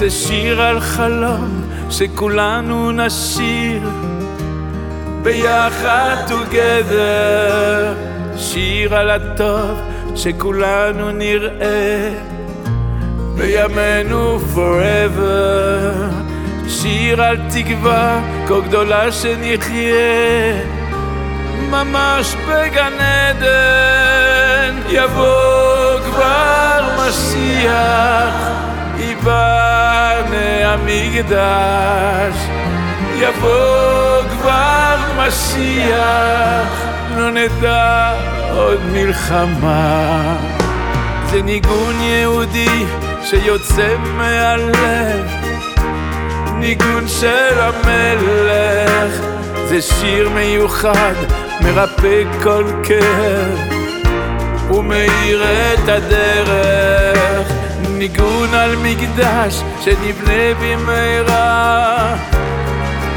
זה שיר על חלום שכולנו נשיר. ביחד together שיר על הטוב שכולנו נראה. בימינו forever שיר על תקווה כה גדולה שנחיה. ממש בגן עדן יבוא המקדש. יבוא כבר משיח לא נדע עוד מלחמה. זה ניגון יהודי שיוצא מהלב. ניגון של המלך זה שיר מיוחד מרפא כל כאב. ומאיר את הדרך ניגון על מקדש שנבנה במהרה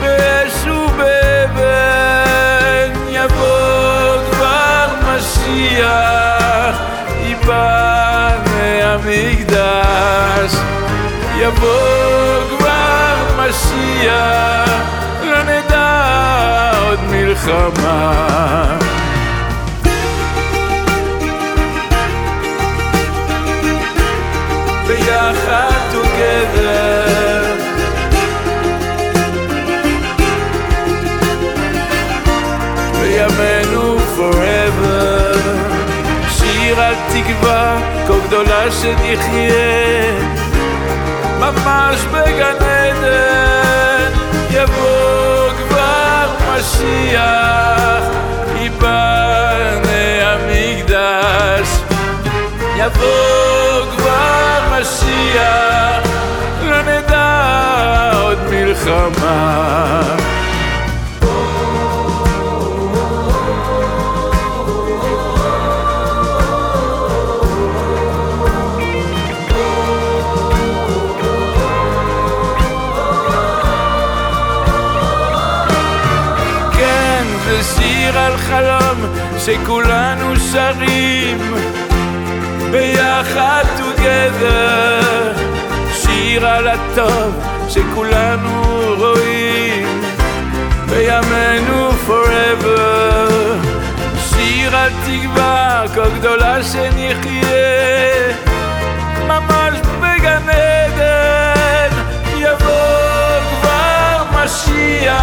באש ובאבן יבוא כבר משיח ייבנה המקדש יבוא כבר משיח לא נדע עוד מלחמה תקווה כה גדולה שנחיה ממש בגן עדן יבוא כבר משיח ייבנה המקדש. יבוא כבר משיח לא נדע עוד מלחמה שיר על חלום שכולנו שרים. ביחד together שיר על הטוב שכולנו רואים. בימינו forever שיר על תקווה כה גדולה שנחיה. ממש בגן עדן יבוא כבר משיח